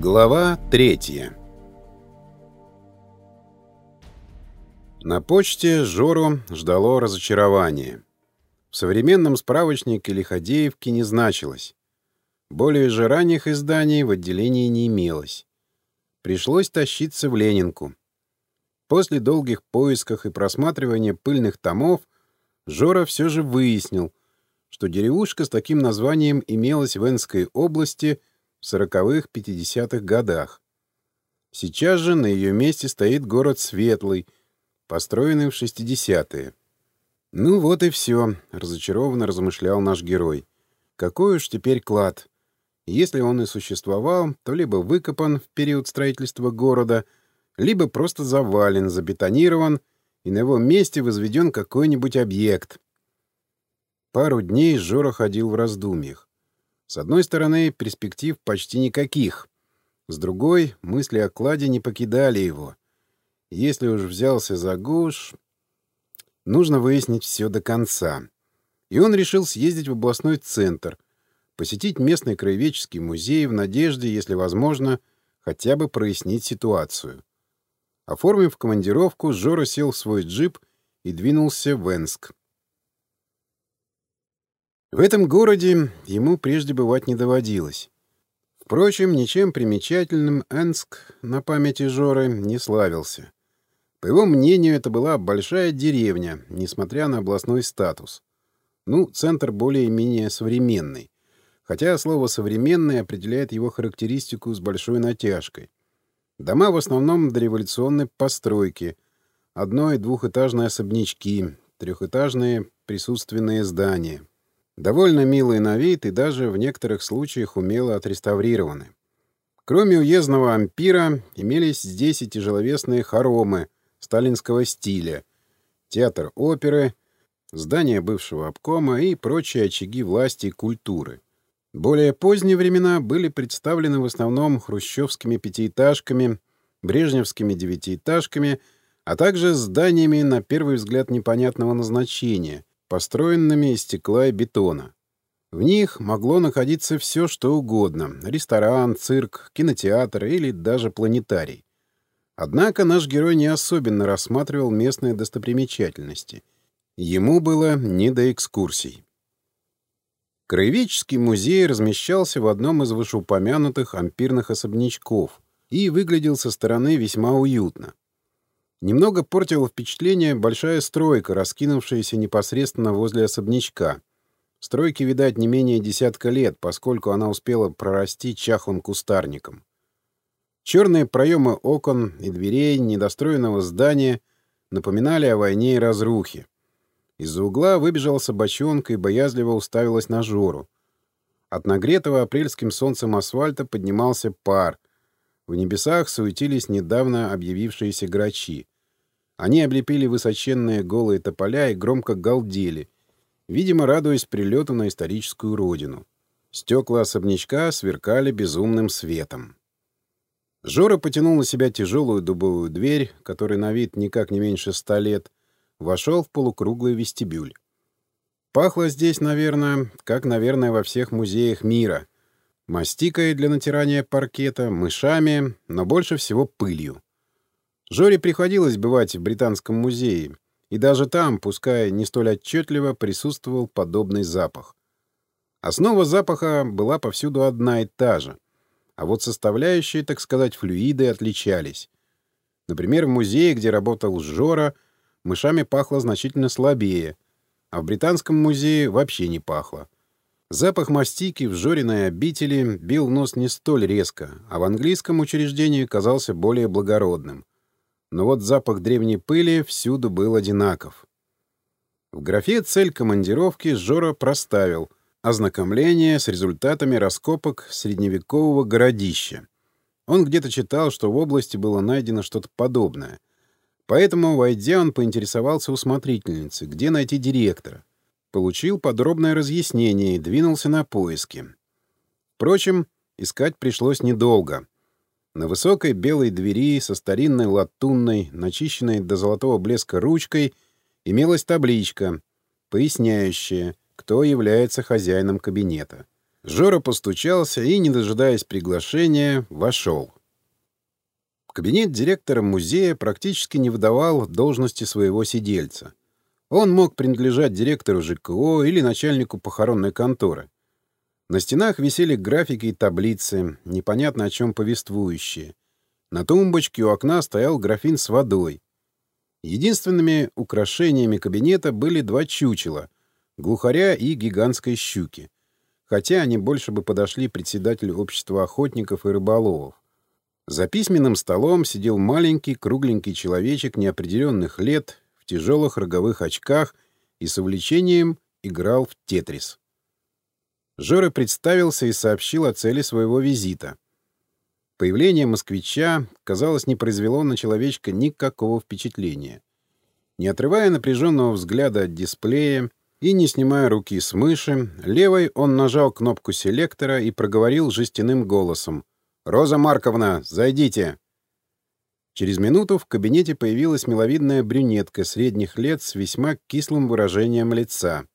Глава третья На почте Жору ждало разочарование. В современном справочнике Лиходеевки не значилось. Более же ранних изданий в отделении не имелось. Пришлось тащиться в Ленинку. После долгих поисков и просматривания пыльных томов Жора все же выяснил, что деревушка с таким названием имелась в Энской области — 40-х-50-х годах. Сейчас же на ее месте стоит город Светлый, построенный в 60-е. «Ну вот и все», — разочарованно размышлял наш герой. «Какой уж теперь клад. Если он и существовал, то либо выкопан в период строительства города, либо просто завален, забетонирован, и на его месте возведен какой-нибудь объект». Пару дней Жора ходил в раздумьях. С одной стороны, перспектив почти никаких. С другой, мысли о кладе не покидали его. Если уж взялся за гуш, нужно выяснить все до конца. И он решил съездить в областной центр, посетить местный краеведческий музей в надежде, если возможно, хотя бы прояснить ситуацию. Оформив командировку, Жора сел в свой джип и двинулся в Энск. В этом городе ему прежде бывать не доводилось. Впрочем, ничем примечательным Энск на памяти Жоры не славился. По его мнению, это была большая деревня, несмотря на областной статус. Ну, центр более-менее современный. Хотя слово «современный» определяет его характеристику с большой натяжкой. Дома в основном дореволюционной постройки. Одно- и двухэтажные особнячки, трехэтажные присутственные здания — довольно милые на вид и даже в некоторых случаях умело отреставрированы. Кроме уездного ампира, имелись здесь и тяжеловесные хоромы сталинского стиля, театр оперы, здание бывшего обкома и прочие очаги власти и культуры. Более поздние времена были представлены в основном хрущевскими пятиэтажками, брежневскими девятиэтажками, а также зданиями на первый взгляд непонятного назначения — построенными из стекла и бетона. В них могло находиться все, что угодно — ресторан, цирк, кинотеатр или даже планетарий. Однако наш герой не особенно рассматривал местные достопримечательности. Ему было не до экскурсий. Краеведческий музей размещался в одном из вышеупомянутых ампирных особнячков и выглядел со стороны весьма уютно. Немного портила впечатление большая стройка, раскинувшаяся непосредственно возле особнячка. Стройке, видать, не менее десятка лет, поскольку она успела прорасти чахлым кустарником. Черные проемы окон и дверей недостроенного здания напоминали о войне и разрухе. Из-за угла выбежала собачонка и боязливо уставилась на Жору. От нагретого апрельским солнцем асфальта поднимался пар. В небесах суетились недавно объявившиеся грачи. Они облепили высоченные голые тополя и громко галдели, видимо, радуясь прилету на историческую родину. Стекла особнячка сверкали безумным светом. Жора потянул на себя тяжелую дубовую дверь, которой на вид никак не меньше ста лет, вошел в полукруглый вестибюль. Пахло здесь, наверное, как, наверное, во всех музеях мира. Мастикой для натирания паркета, мышами, но больше всего пылью. Жоре приходилось бывать в Британском музее, и даже там, пускай не столь отчетливо, присутствовал подобный запах. Основа запаха была повсюду одна и та же, а вот составляющие, так сказать, флюиды отличались. Например, в музее, где работал Жора, мышами пахло значительно слабее, а в Британском музее вообще не пахло. Запах мастики в Жориной обители бил нос не столь резко, а в английском учреждении казался более благородным — но вот запах древней пыли всюду был одинаков. В графе «Цель командировки» Жора проставил ознакомление с результатами раскопок средневекового городища. Он где-то читал, что в области было найдено что-то подобное. Поэтому, войдя, он поинтересовался у смотрительницы, где найти директора. Получил подробное разъяснение и двинулся на поиски. Впрочем, искать пришлось недолго. На высокой белой двери со старинной латунной, начищенной до золотого блеска ручкой, имелась табличка, поясняющая, кто является хозяином кабинета. Жора постучался и, не дожидаясь приглашения, вошел. Кабинет директора музея практически не выдавал должности своего сидельца. Он мог принадлежать директору ЖКО или начальнику похоронной конторы. На стенах висели графики и таблицы, непонятно о чем повествующие. На тумбочке у окна стоял графин с водой. Единственными украшениями кабинета были два чучела — глухаря и гигантской щуки хотя они больше бы подошли председателю общества охотников и рыболовов. За письменным столом сидел маленький кругленький человечек неопределенных лет в тяжелых роговых очках и с увлечением играл в тетрис. Жора представился и сообщил о цели своего визита. Появление москвича, казалось, не произвело на человечка никакого впечатления. Не отрывая напряженного взгляда от дисплея, и, не снимая руки с мыши, левой он нажал кнопку селектора и проговорил жестяным голосом. «Роза Марковна, зайдите!» Через минуту в кабинете появилась миловидная брюнетка средних лет с весьма кислым выражением лица.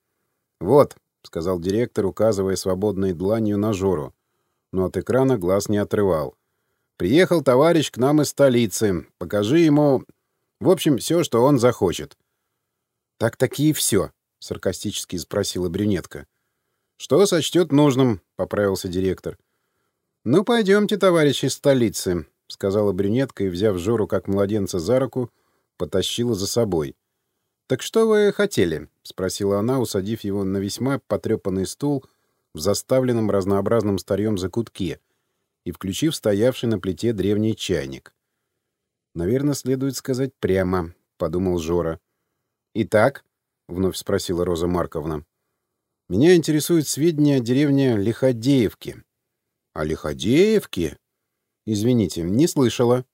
«Вот», — сказал директор, указывая свободной дланью на Жору, но от экрана глаз не отрывал. «Приехал товарищ к нам из столицы. Покажи ему... В общем, все, что он захочет». «Так-таки и все», — саркастически спросила брюнетка. «Что сочтет нужным?» — поправился директор. «Ну, пойдемте, товарищи из столицы», — сказала брюнетка и, взяв Жору как младенца за руку, потащила за собой. «Так что вы хотели?» — спросила она, усадив его на весьма потрепанный стул в заставленном разнообразным старьем закутке и включив стоявший на плите древний чайник. «Наверное, следует сказать прямо», — подумал Жора. «Итак», — вновь спросила Роза Марковна. «Меня интересуют сведения о деревне Лиходеевке». «О Лиходеевке?» «Извините, не слышала».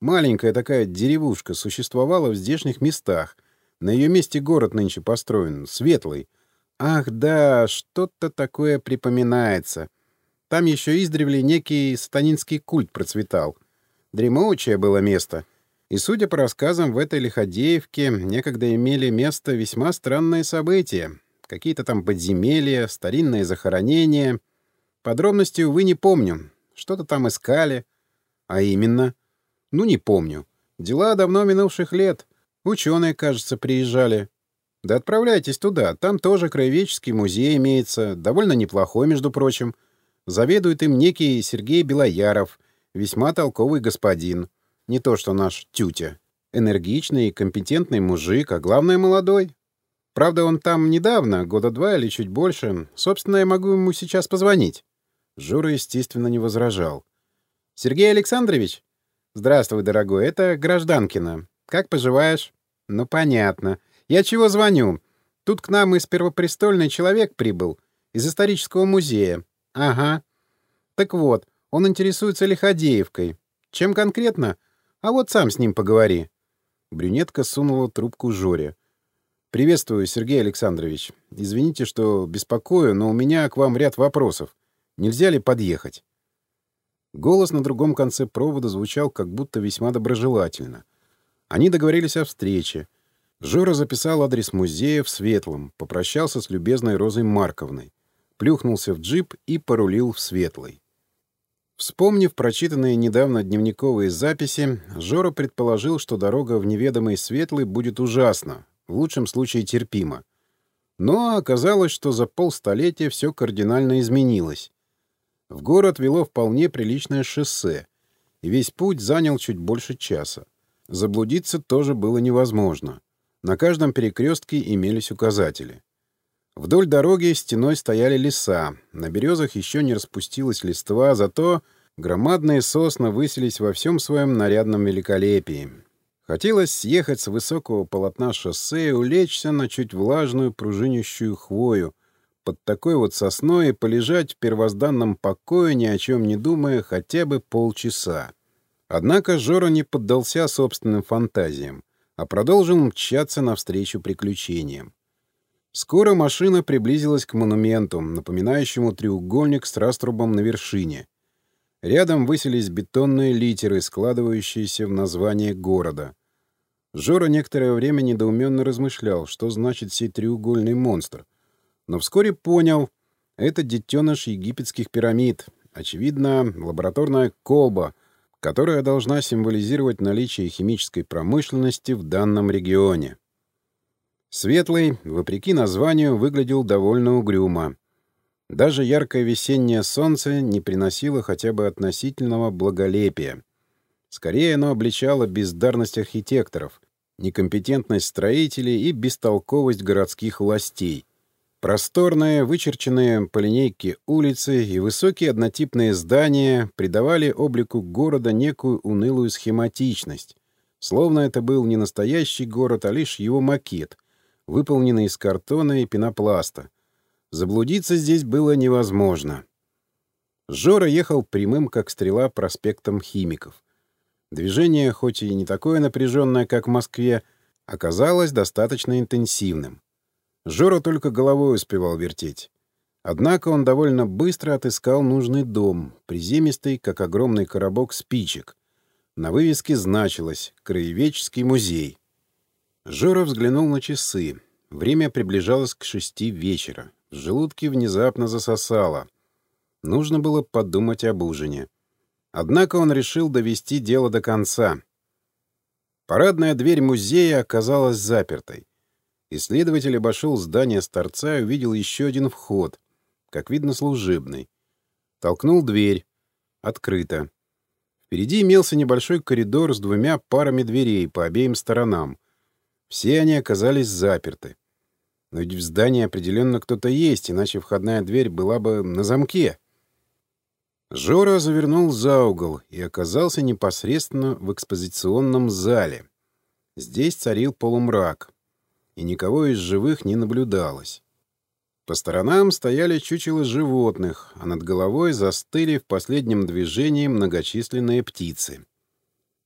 Маленькая такая деревушка существовала в здешних местах. На ее месте город нынче построен, светлый. Ах, да, что-то такое припоминается. Там еще издревле некий сатанинский культ процветал. Дремучее было место. И, судя по рассказам, в этой Лиходеевке некогда имели место весьма странные события. Какие-то там подземелья, старинные захоронения. Подробностей, увы, не помню. Что-то там искали. А именно? Ну, не помню. Дела давно минувших лет. Ученые, кажется, приезжали. Да отправляйтесь туда. Там тоже краеведческий музей имеется. Довольно неплохой, между прочим. Заведует им некий Сергей Белояров. Весьма толковый господин. Не то что наш тютя. Энергичный и компетентный мужик, а главное, молодой. Правда, он там недавно, года два или чуть больше. Собственно, я могу ему сейчас позвонить. Жура, естественно, не возражал. «Сергей Александрович?» «Здравствуй, дорогой, это Гражданкина. Как поживаешь?» «Ну, понятно. Я чего звоню? Тут к нам из Первопрестольный человек прибыл. Из исторического музея. Ага. Так вот, он интересуется Лиходеевкой. Чем конкретно? А вот сам с ним поговори. Брюнетка сунула трубку Жоре. «Приветствую, Сергей Александрович. Извините, что беспокою, но у меня к вам ряд вопросов. Нельзя ли подъехать?» Голос на другом конце провода звучал как будто весьма доброжелательно. Они договорились о встрече. Жора записал адрес музея в Светлом, попрощался с любезной Розой Марковной, плюхнулся в джип и порулил в Светлый. Вспомнив прочитанные недавно дневниковые записи, Жора предположил, что дорога в неведомый светлый будет ужасна, в лучшем случае терпима. Но оказалось, что за полстолетия все кардинально изменилось. В город вело вполне приличное шоссе, и весь путь занял чуть больше часа. Заблудиться тоже было невозможно. На каждом перекрестке имелись указатели. Вдоль дороги стеной стояли леса. На березах еще не распустилась листва, зато громадные сосны высились во всем своем нарядном великолепии. Хотелось съехать с высокого полотна шоссе и улечься на чуть влажную пружинищую хвою, под такой вот сосной и полежать в первозданном покое, ни о чем не думая, хотя бы полчаса. Однако Жора не поддался собственным фантазиям, а продолжил мчаться навстречу приключениям. Скоро машина приблизилась к монументу, напоминающему треугольник с раструбом на вершине. Рядом высились бетонные литеры, складывающиеся в название города. Жора некоторое время недоуменно размышлял, что значит сей треугольный монстр. Но вскоре понял — Это детеныш египетских пирамид. Очевидно, лабораторная колба, которая должна символизировать наличие химической промышленности в данном регионе. Светлый, вопреки названию, выглядел довольно угрюмо. Даже яркое весеннее солнце не приносило хотя бы относительного благолепия. Скорее, оно обличало бездарность архитекторов, некомпетентность строителей и бестолковость городских властей. Просторные, вычерченные по линейке улицы и высокие однотипные здания придавали облику города некую унылую схематичность, словно это был не настоящий город, а лишь его макет, выполненный из картона и пенопласта. Заблудиться здесь было невозможно. Жора ехал прямым, как стрела, проспектом Химиков. Движение, хоть и не такое напряженное, как в Москве, оказалось достаточно интенсивным. Жора только головой успевал вертеть. Однако он довольно быстро отыскал нужный дом, приземистый, как огромный коробок спичек. На вывеске значилось «Краеведческий музей». Жора взглянул на часы. Время приближалось к шести вечера. В желудке внезапно засосало. Нужно было подумать об ужине. Однако он решил довести дело до конца. Парадная дверь музея оказалась запертой. Исследователь обошел здание с торца и увидел еще один вход, как видно, служебный. Толкнул дверь. Открыто. Впереди имелся небольшой коридор с двумя парами дверей по обеим сторонам. Все они оказались заперты. Но ведь в здании определенно кто-то есть, иначе входная дверь была бы на замке. Жора завернул за угол и оказался непосредственно в экспозиционном зале. Здесь царил полумрак, и никого из живых не наблюдалось. По сторонам стояли чучела животных, а над головой застыли в последнем движении многочисленные птицы.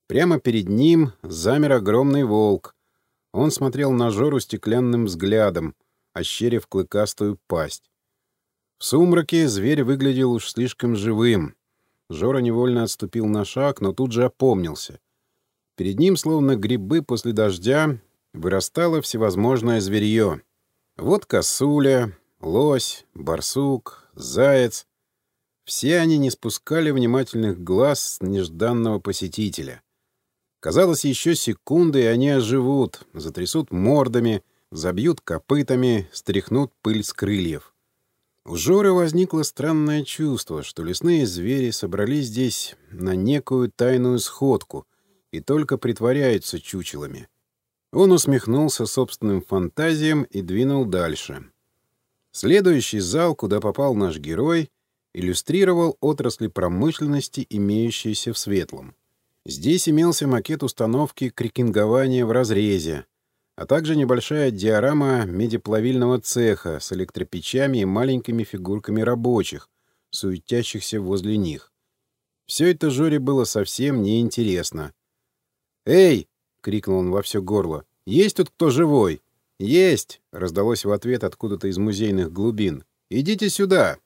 Прямо перед ним замер огромный волк. Он смотрел на Жору стеклянным взглядом, ощерив клыкастую пасть. В сумраке зверь выглядел уж слишком живым. Жора невольно отступил на шаг, но тут же опомнился. Перед ним, словно грибы после дождя, вырастало всевозможное зверье. Вот косуля, лось, барсук, заяц. Все они не спускали внимательных глаз с нежданного посетителя. Казалось, еще секунды, и они оживут, затрясут мордами, забьют копытами, стряхнут пыль с крыльев. У Жоры возникло странное чувство, что лесные звери собрались здесь на некую тайную сходку и только притворяются чучелами. Он усмехнулся собственным фантазиям и двинул дальше. Следующий зал, куда попал наш герой, иллюстрировал отрасли промышленности, имеющиеся в Светлом. Здесь имелся макет установки крекингования в разрезе, а также небольшая диорама медиплавильного цеха с электропечами и маленькими фигурками рабочих, суетящихся возле них. Все это Жоре было совсем неинтересно. «Эй!» — крикнул он во все горло. «Есть тут кто живой?» «Есть!» — раздалось в ответ откуда-то из музейных глубин. «Идите сюда!»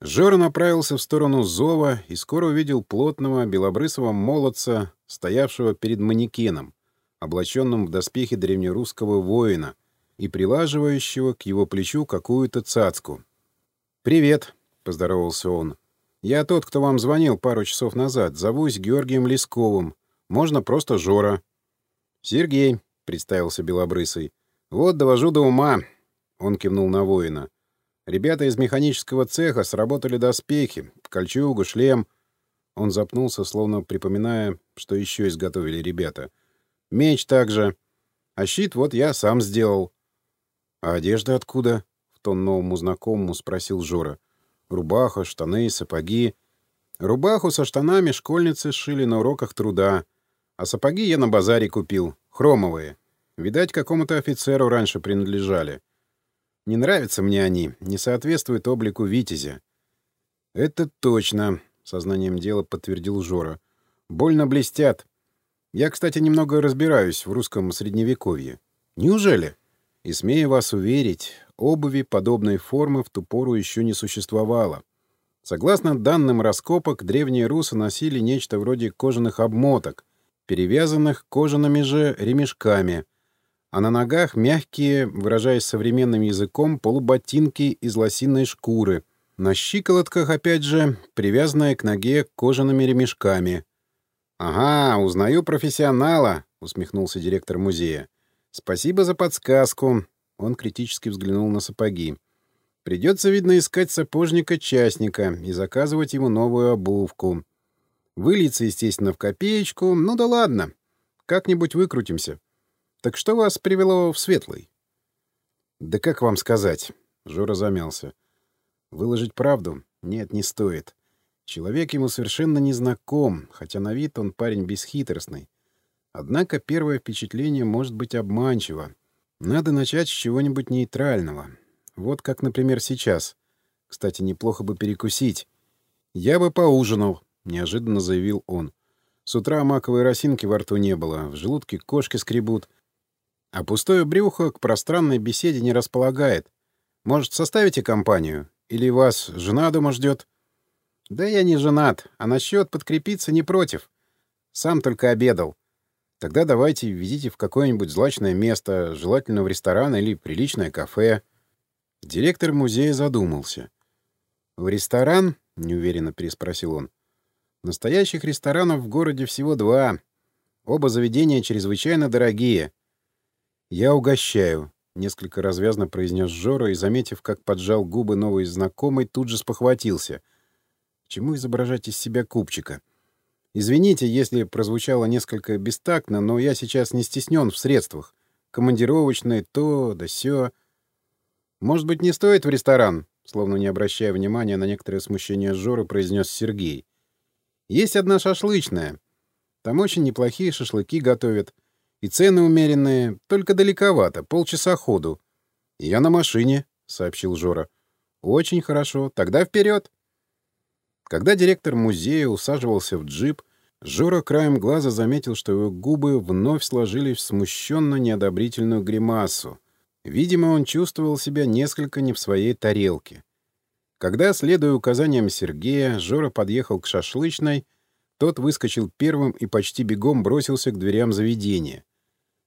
Жора направился в сторону зова и скоро увидел плотного белобрысого молодца, стоявшего перед манекеном облаченном в доспехи древнерусского воина и прилаживающего к его плечу какую-то цацку. «Привет», — поздоровался он. «Я тот, кто вам звонил пару часов назад. Зовусь Георгием Лесковым. Можно просто Жора». «Сергей», — представился Белобрысый. «Вот довожу до ума», — он кивнул на воина. «Ребята из механического цеха сработали доспехи, кольчугу, шлем». Он запнулся, словно припоминая, что еще изготовили ребята — Меч также. А щит вот я сам сделал. — А одежда откуда? — в тон новому знакомому спросил Жора. — Рубаха, штаны, сапоги. Рубаху со штанами школьницы сшили на уроках труда. А сапоги я на базаре купил. Хромовые. Видать, какому-то офицеру раньше принадлежали. Не нравятся мне они, не соответствуют облику Витязя. — Это точно, — сознанием дела подтвердил Жора. — Больно блестят. Я, кстати, немного разбираюсь в русском средневековье. Неужели? И смею вас уверить, обуви подобной формы в ту пору еще не существовало. Согласно данным раскопок, древние русы носили нечто вроде кожаных обмоток, перевязанных кожаными же ремешками, а на ногах мягкие, выражаясь современным языком, полуботинки из лосиной шкуры, На щиколотках, опять же, привязанная к ноге кожаными ремешками. «Ага, узнаю профессионала», — усмехнулся директор музея. «Спасибо за подсказку». Он критически взглянул на сапоги. «Придется, видно, искать сапожника-частника и заказывать ему новую обувку. Выльется, естественно, в копеечку. Ну да ладно. Как-нибудь выкрутимся. Так что вас привело в Светлый?» «Да как вам сказать?» — Жора замялся. «Выложить правду? Нет, не стоит. Человек ему совершенно не знаком, хотя на вид он парень бесхитростный. Однако первое впечатление может быть обманчиво. Надо начать с чего-нибудь нейтрального. Вот как, например, сейчас. Кстати, неплохо бы перекусить. «Я бы поужинал», — неожиданно заявил он. «С утра маковой росинки во рту не было, в желудке кошки скребут. А пустое брюхо к пространной беседе не располагает. Может, составите компанию? Или вас жена дома ждет?» «Да я не женат, а насчет подкрепиться не против. Сам только обедал. Тогда давайте везите в какое-нибудь злачное место, желательно в ресторан или приличное кафе. Директор музея задумался. «В ресторан?» — неуверенно переспросил он. «Настоящих ресторанов в городе всего два. Оба заведения чрезвычайно дорогие. Я угощаю», — несколько развязно произнес Жора и, заметив, как поджал губы новый знакомый, тут же спохватился. «К чему изображать из себя купчика?» Извините, если прозвучало несколько бестактно, но я сейчас не стеснен в средствах. Командировочные, то да сё. Может быть, не стоит в ресторан? Словно не обращая внимания на некоторое смущение Жоры, произнес Сергей. Есть одна шашлычная. Там очень неплохие шашлыки готовят. И цены умеренные, только далековато, полчаса ходу. «Я на машине», — сообщил Жора. «Очень хорошо. Тогда вперед. Когда директор музея усаживался в джип, Жора краем глаза заметил, что его губы вновь сложились в смущенно-неодобрительную гримасу. Видимо, он чувствовал себя несколько не в своей тарелке. Когда, следуя указаниям Сергея, Жора подъехал к шашлычной, тот выскочил первым и почти бегом бросился к дверям заведения.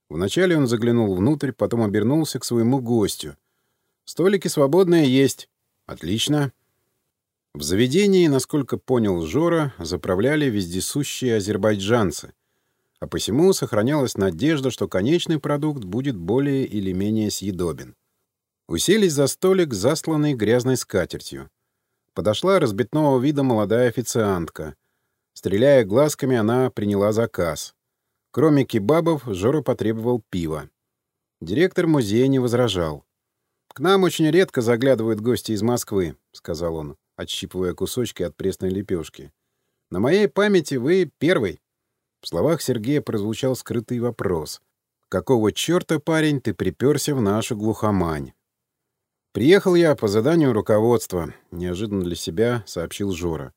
Вначале он заглянул внутрь, потом обернулся к своему гостю. «Столики свободные есть». «Отлично. В заведении, насколько понял Жора, заправляли вездесущие азербайджанцы, а посему сохранялась надежда, что конечный продукт будет более или менее съедобен. Уселись за столик, засланный грязной скатертью. Подошла разбитного вида молодая официантка. Стреляя глазками, она приняла заказ. Кроме кебабов, Жора потребовал пива. Директор музея не возражал. «К нам очень редко заглядывают гости из Москвы», — сказал он отщипывая кусочки от пресной лепешки. «На моей памяти вы первый». В словах Сергея прозвучал скрытый вопрос. «Какого черта, парень, ты приперся в нашу глухомань?» «Приехал я по заданию руководства», — неожиданно для себя сообщил Жора.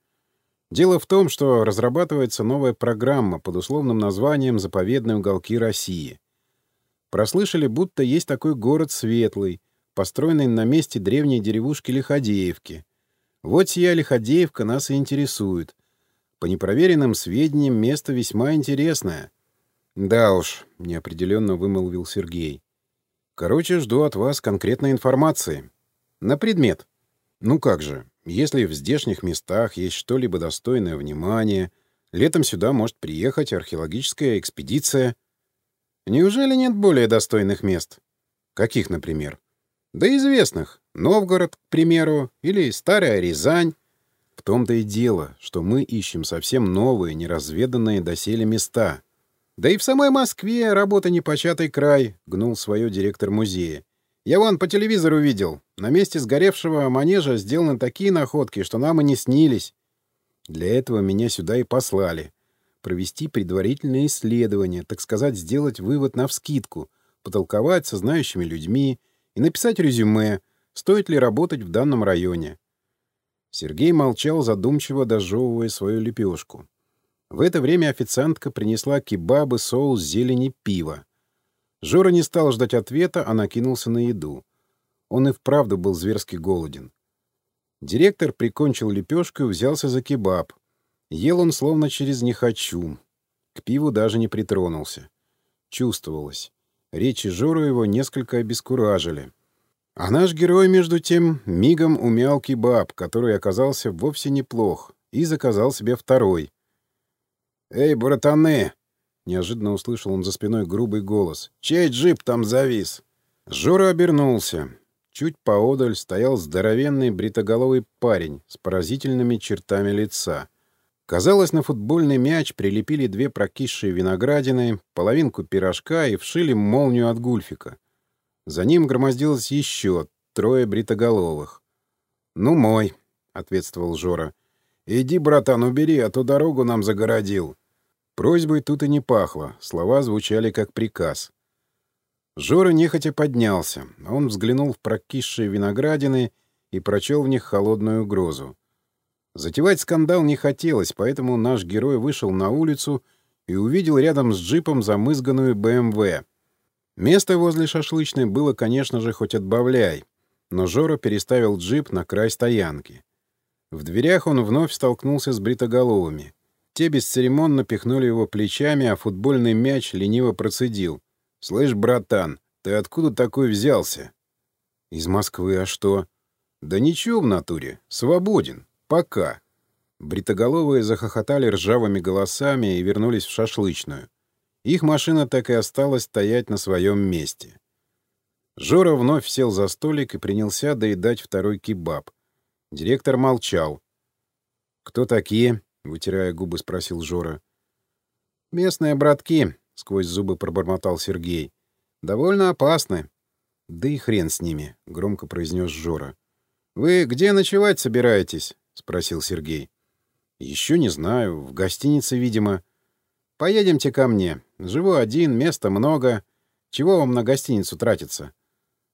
«Дело в том, что разрабатывается новая программа под условным названием «Заповедные уголки России». Прослышали, будто есть такой город Светлый, построенный на месте древней деревушки Лиходеевки. Вот сия Лиходеевка нас и интересует. По непроверенным сведениям, место весьма интересное. Да уж, неопределенно вымолвил Сергей. Короче, жду от вас конкретной информации. На предмет. Ну как же, если в здешних местах есть что-либо достойное внимания, летом сюда может приехать археологическая экспедиция. Неужели нет более достойных мест? Каких, например? Да известных. Новгород, к примеру, или Старая Рязань. В том-то и дело, что мы ищем совсем новые, неразведанные доселе места. Да и в самой Москве работа непочатый край, гнул свое директор музея. Я вон по телевизору видел. На месте сгоревшего манежа сделаны такие находки, что нам и не снились. Для этого меня сюда и послали. Провести предварительное исследование, так сказать, сделать вывод навскидку, потолковать со знающими людьми и написать резюме, стоит ли работать в данном районе. Сергей молчал, задумчиво дожевывая свою лепешку. В это время официантка принесла кебабы, соус, зелень пиво. Жора не стал ждать ответа, а накинулся на еду. Он и вправду был зверски голоден. Директор прикончил лепешку и взялся за кебаб. Ел он словно через «не хочу». К пиву даже не притронулся. Чувствовалось. Речи Жору его несколько обескуражили. А наш герой, между тем, мигом умял кебаб, который оказался вовсе неплох, и заказал себе второй. «Эй, братаны!» — неожиданно услышал он за спиной грубый голос. «Чей джип там завис?» Жора обернулся. Чуть поодаль стоял здоровенный бритоголовый парень с поразительными чертами лица. Казалось, на футбольный мяч прилепили две прокисшие виноградины, половинку пирожка и вшили молнию от гульфика. За ним громоздилось еще трое бритоголовых. «Ну, мой», — ответствовал Жора. «Иди, братан, убери, а то дорогу нам загородил». Просьбой тут и не пахло, слова звучали как приказ. Жора нехотя поднялся. Он взглянул в прокисшие виноградины и прочел в них холодную угрозу. Затевать скандал не хотелось, поэтому наш герой вышел на улицу и увидел рядом с джипом замызганную БМВ. Место возле шашлычной было, конечно же, хоть отбавляй, но Жора переставил джип на край стоянки. В дверях он вновь столкнулся с бритоголовыми. Те бесцеремонно пихнули его плечами, а футбольный мяч лениво процедил. «Слышь, братан, ты откуда такой взялся?» «Из Москвы, а что?» «Да ничего в натуре. Свободен. Пока». Бритоголовые захохотали ржавыми голосами и вернулись в шашлычную. Их машина так и осталась стоять на своем месте. Жора вновь сел за столик и принялся доедать второй кебаб. Директор молчал. «Кто такие?» — вытирая губы, спросил Жора. «Местные братки», — сквозь зубы пробормотал Сергей. «Довольно опасны». «Да и хрен с ними», — громко произнес Жора. «Вы где ночевать собираетесь?» — спросил Сергей. «Еще не знаю. В гостинице, видимо». Поедемте ко мне. Живу один, места много. Чего вам на гостиницу тратиться?»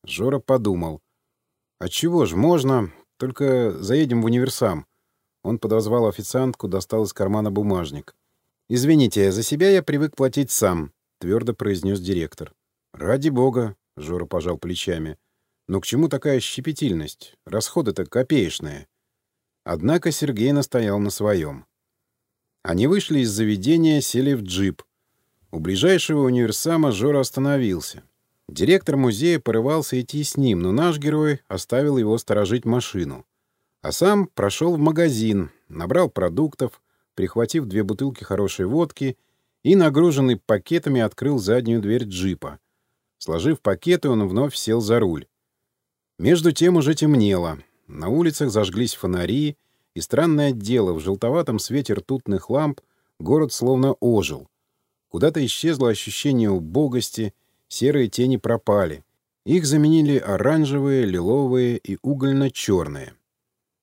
Жора подумал. «А чего ж, можно. Только заедем в универсам». Он подозвал официантку, достал из кармана бумажник. «Извините, за себя я привык платить сам», — твердо произнес директор. «Ради бога», — Жора пожал плечами. «Но к чему такая щепетильность? Расходы-то копеечные». Однако Сергей настоял на своем. Они вышли из заведения, сели в джип. У ближайшего универсама Жора остановился. Директор музея порывался идти с ним, но наш герой оставил его сторожить машину. А сам прошел в магазин, набрал продуктов, прихватив две бутылки хорошей водки и, нагруженный пакетами, открыл заднюю дверь джипа. Сложив пакеты, он вновь сел за руль. Между тем уже темнело. На улицах зажглись фонари — и странное дело, в желтоватом свете ртутных ламп город словно ожил. Куда-то исчезло ощущение убогости, серые тени пропали. Их заменили оранжевые, лиловые и угольно-черные.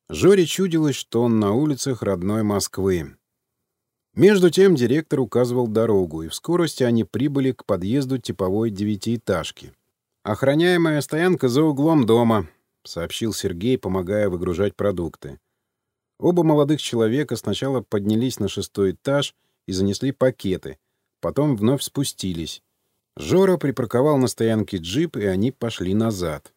Жоре чудилось, что он на улицах родной Москвы. Между тем директор указывал дорогу, и в скорости они прибыли к подъезду типовой девятиэтажки. «Охраняемая стоянка за углом дома», — сообщил Сергей, помогая выгружать продукты. Оба молодых человека сначала поднялись на шестой этаж и занесли пакеты, потом вновь спустились. Жора припарковал на стоянке джип, и они пошли назад.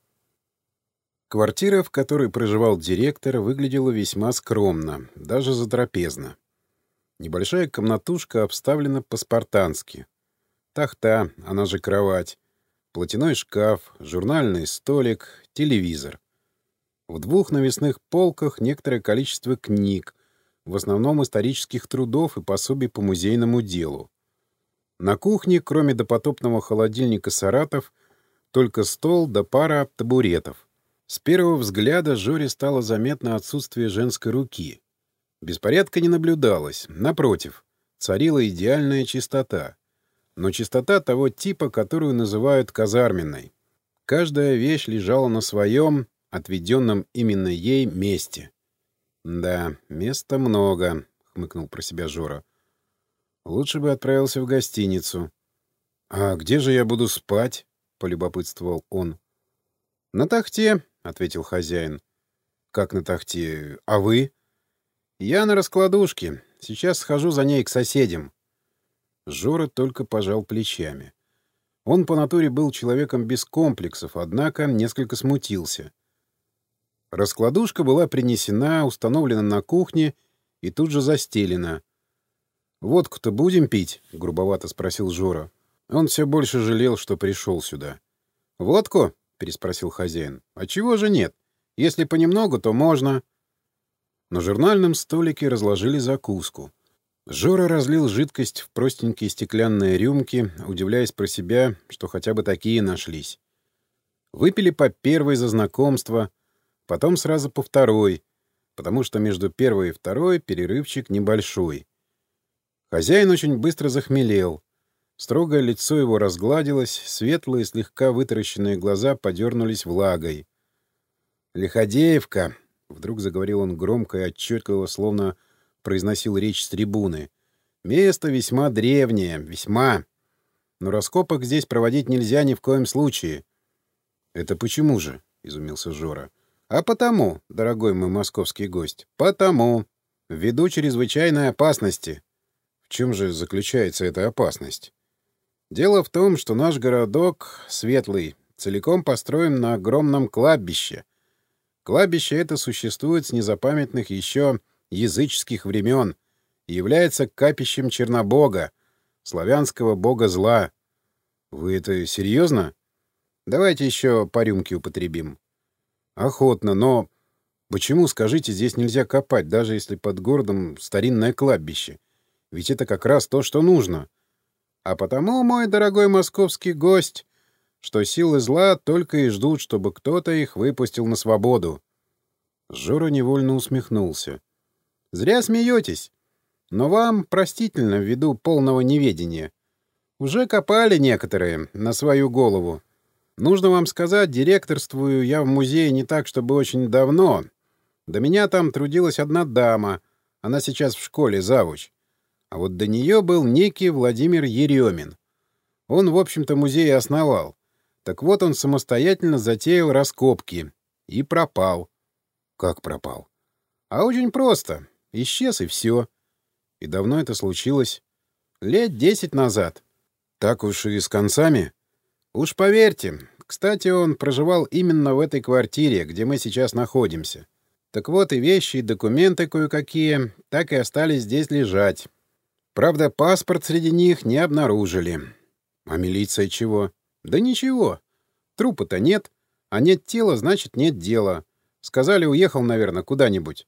Квартира, в которой проживал директор, выглядела весьма скромно, даже затрапезно. Небольшая комнатушка обставлена по-спартански. Тахта, она же кровать, платяной шкаф, журнальный столик, телевизор. В двух навесных полках некоторое количество книг, в основном исторических трудов и пособий по музейному делу. На кухне, кроме допотопного холодильника «Саратов», только стол да пара табуретов. С первого взгляда Жоре стало заметно отсутствие женской руки. Беспорядка не наблюдалось, напротив, царила идеальная чистота. Но чистота того типа, которую называют казарменной. Каждая вещь лежала на своем, отведенном именно ей месте. «Да, места много», — хмыкнул про себя Жора. «Лучше бы отправился в гостиницу». «А где же я буду спать?» — полюбопытствовал он. «На тахте», — ответил хозяин. «Как на тахте? А вы?» «Я на раскладушке. Сейчас схожу за ней к соседям». Жора только пожал плечами. Он по натуре был человеком без комплексов, однако несколько смутился. Раскладушка была принесена, установлена на кухне и тут же застелена. «Водку-то будем пить?» — грубовато спросил Жора. Он все больше жалел, что пришел сюда. «Водку?» —— переспросил хозяин. — А чего же нет? Если понемногу, то можно. На журнальном столике разложили закуску. Жора разлил жидкость в простенькие стеклянные рюмки, удивляясь про себя, что хотя бы такие нашлись. Выпили по первой за знакомство, потом сразу по второй, потому что между первой и второй перерывчик небольшой. Хозяин очень быстро захмелел. Строгое лицо его разгладилось, светлые, слегка вытаращенные глаза подернулись влагой. «Лиходеевка!» — вдруг заговорил он громко и отчетливо, словно произносил речь с трибуны. «Место весьма древнее, весьма. Но раскопок здесь проводить нельзя ни в коем случае». «Это почему же?» — изумился Жора. «А потому, дорогой мой московский гость, потому. Ввиду чрезвычайной опасности». «В чем же заключается эта опасность?» «Дело в том, что наш городок, Светлый, целиком построен на огромном кладбище. Кладбище это существует с незапамятных еще языческих времен и является капищем Чернобога, славянского бога зла. Вы это серьезно? Давайте еще по рюмке употребим. Охотно, но... Почему, скажите, здесь нельзя копать, даже если под городом старинное кладбище? Ведь это как раз то, что нужно. А потому, мой дорогой московский гость, что силы зла только и ждут, чтобы кто-то их выпустил на свободу. Жора невольно усмехнулся. Зря смеетесь. Но вам простительно ввиду полного неведения. Уже копали некоторые на свою голову. Нужно вам сказать, директорствую я в музее не так, чтобы очень давно. До меня там трудилась одна дама. Она сейчас в школе завуч. А вот до нее был некий Владимир Еремин. Он, в общем-то, музей основал. Так вот он самостоятельно затеял раскопки. И пропал. Как пропал? А очень просто. Исчез и все. И давно это случилось? Лет десять назад. Так уж и с концами? Уж поверьте. Кстати, он проживал именно в этой квартире, где мы сейчас находимся. Так вот, и вещи, и документы кое-какие так и остались здесь лежать. Правда, паспорт среди них не обнаружили. А милиция чего? Да ничего. Трупа-то нет. А нет тела, значит, нет дела. Сказали, уехал, наверное, куда-нибудь.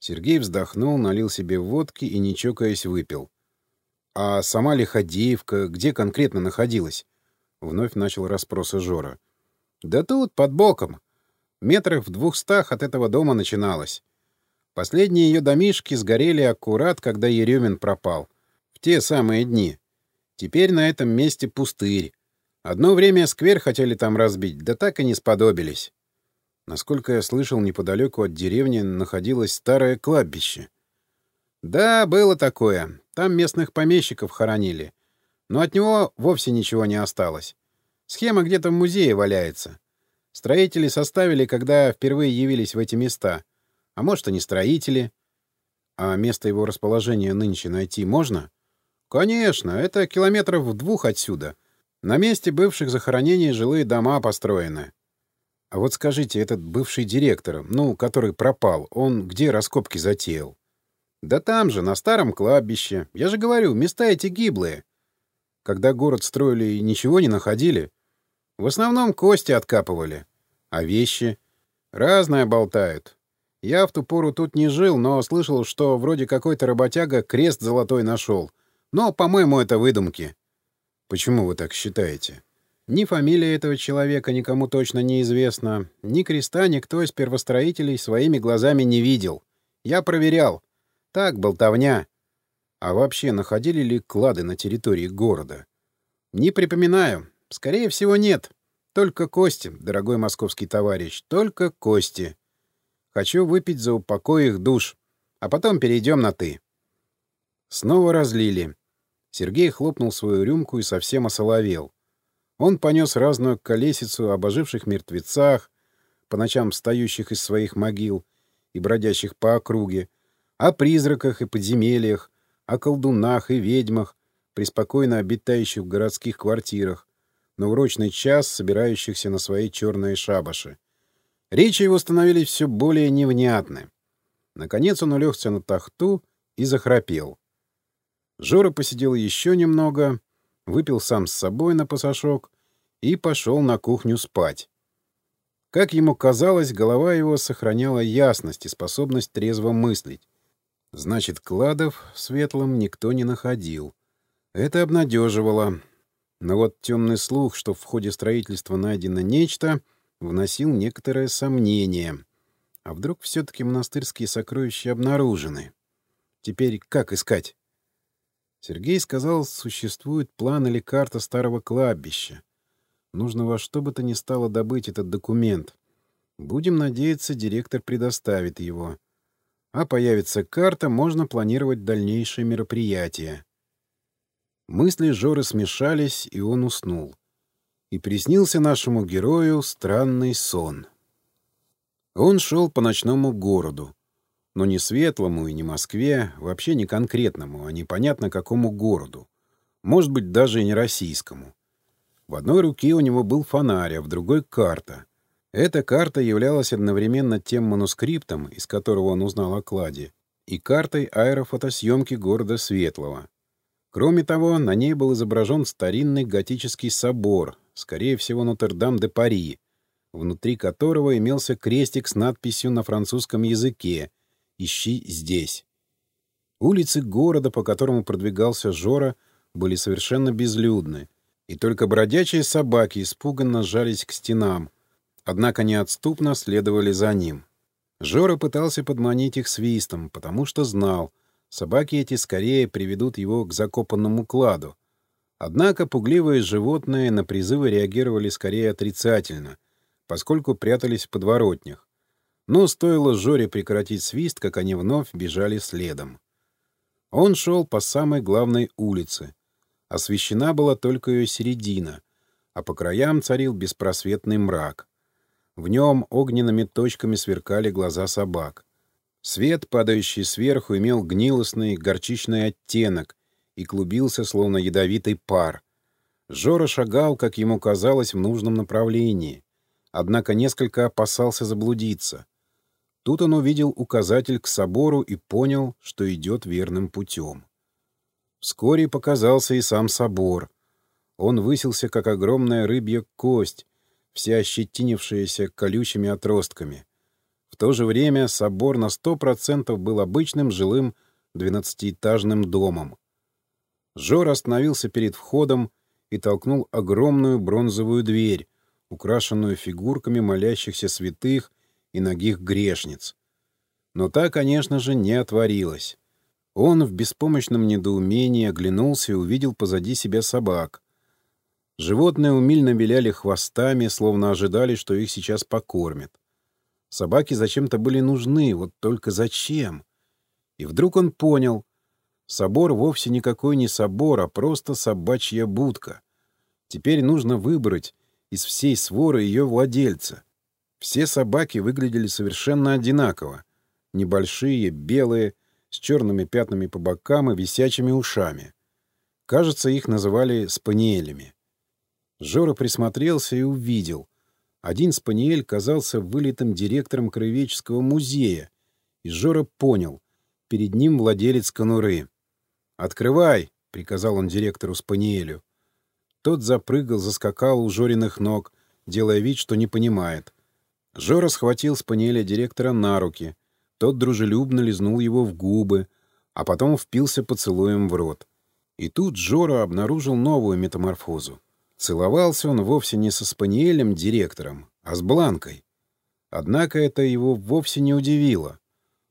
Сергей вздохнул, налил себе водки и, не чокаясь, выпил. «А сама Лиходеевка где конкретно находилась?» Вновь начал расспросы Жора. «Да тут, под боком. Метрах в двухстах от этого дома начиналось. Последние ее домишки сгорели аккурат, когда Еремин пропал. Те самые дни. Теперь на этом месте пустырь. Одно время сквер хотели там разбить, да так и не сподобились. Насколько я слышал, неподалеку от деревни находилось старое кладбище. Да, было такое. Там местных помещиков хоронили. Но от него вовсе ничего не осталось. Схема где-то в музее валяется. Строители составили, когда впервые явились в эти места. А может, и не строители. А место его расположения нынче найти можно? Конечно, это километров в двух отсюда. На месте бывших захоронений жилые дома построены. А вот скажите, этот бывший директор, ну, который пропал, он где раскопки затеял? Да там же, на старом кладбище. Я же говорю, места эти гиблые. Когда город строили и ничего не находили. В основном кости откапывали. А вещи? Разное болтают. Я в ту пору тут не жил, но слышал, что вроде какой-то работяга крест золотой нашел. Но, по-моему, это выдумки. Почему вы так считаете? Ни фамилия этого человека никому точно не известна, ни креста никто из первостроителей своими глазами не видел. Я проверял. Так, болтовня. А вообще, находили ли клады на территории города? Не припоминаю. Скорее всего, нет. Только кости, дорогой московский товарищ, только кости. Хочу выпить за упокой их душ, а потом перейдем на «ты». Снова разлили. Сергей хлопнул свою рюмку и совсем осоловел. Он понес разную колесицу об оживших мертвецах, по ночам встающих из своих могил и бродящих по округе, о призраках и подземельях, о колдунах и ведьмах, преспокойно обитающих в городских квартирах, на урочный час собирающихся на свои черные шабаши. Речи его становились все более невнятны. Наконец он улегся на тахту и захрапел. Жора посидел еще немного, выпил сам с собой на пасашок и пошел на кухню спать. Как ему казалось, голова его сохраняла ясность и способность трезво мыслить. Значит, кладов в светлом никто не находил. Это обнадеживало. Но вот темный слух, что в ходе строительства найдено нечто, вносил некоторое сомнение. А вдруг все-таки монастырские сокровища обнаружены? Теперь как искать? Сергей сказал, существует план или карта старого кладбища. Нужно во что бы то ни стало добыть этот документ. Будем надеяться, директор предоставит его. А появится карта, можно планировать дальнейшие мероприятия. Мысли Жоры смешались, и он уснул. И приснился нашему герою странный сон. Он шел по ночному городу. Но не светлому и не Москве, вообще не конкретному, а непонятно какому городу. Может быть, даже и не российскому. В одной руке у него был фонарь, а в другой — карта. Эта карта являлась одновременно тем манускриптом, из которого он узнал о кладе, и картой аэрофотосъемки города Светлого. Кроме того, на ней был изображен старинный готический собор, скорее всего, Нотр-Дам-де-Пари, внутри которого имелся крестик с надписью на французском языке «Ищи здесь». Улицы города, по которому продвигался Жора, были совершенно безлюдны, и только бродячие собаки испуганно сжались к стенам, однако неотступно следовали за ним. Жора пытался подманить их свистом, потому что знал — Собаки эти скорее приведут его к закопанному кладу. Однако пугливые животные на призывы реагировали скорее отрицательно, поскольку прятались в подворотнях. Но стоило Жоре прекратить свист, как они вновь бежали следом. Он шел по самой главной улице. Освещена была только ее середина, а по краям царил беспросветный мрак. В нем огненными точками сверкали глаза собак. Свет, падающий сверху, имел гнилостный, горчичный оттенок и клубился, словно ядовитый пар. Жора шагал, как ему казалось, в нужном направлении, однако несколько опасался заблудиться. Тут он увидел указатель к собору и понял, что идет верным путем. Вскоре показался и сам собор. Он высился, как огромная рыбья кость, вся ощетинившаяся колючими отростками — в то же время собор на сто процентов был обычным жилым двенадцатиэтажным домом. Жор остановился перед входом и толкнул огромную бронзовую дверь, украшенную фигурками молящихся святых и ногих грешниц. Но та, конечно же, не отворилась. Он в беспомощном недоумении оглянулся и увидел позади себя собак. Животные умильно виляли хвостами, словно ожидали, что их сейчас покормят. Собаки зачем-то были нужны, вот только зачем? И вдруг он понял. Собор вовсе никакой не собор, а просто собачья будка. Теперь нужно выбрать из всей своры ее владельца. Все собаки выглядели совершенно одинаково. Небольшие, белые, с черными пятнами по бокам и висячими ушами. Кажется, их называли спаниелями. Жора присмотрелся и увидел. Один спаниель казался вылитым директором краеведческого музея, и Жора понял — перед ним владелец конуры. «Открывай!» — приказал он директору спаниелю. Тот запрыгал, заскакал у Жориных ног, делая вид, что не понимает. Жора схватил спаниеля директора на руки. Тот дружелюбно лизнул его в губы, а потом впился поцелуем в рот. И тут Жора обнаружил новую метаморфозу. Целовался он вовсе не со спаниелем директором, а с Бланкой. Однако это его вовсе не удивило.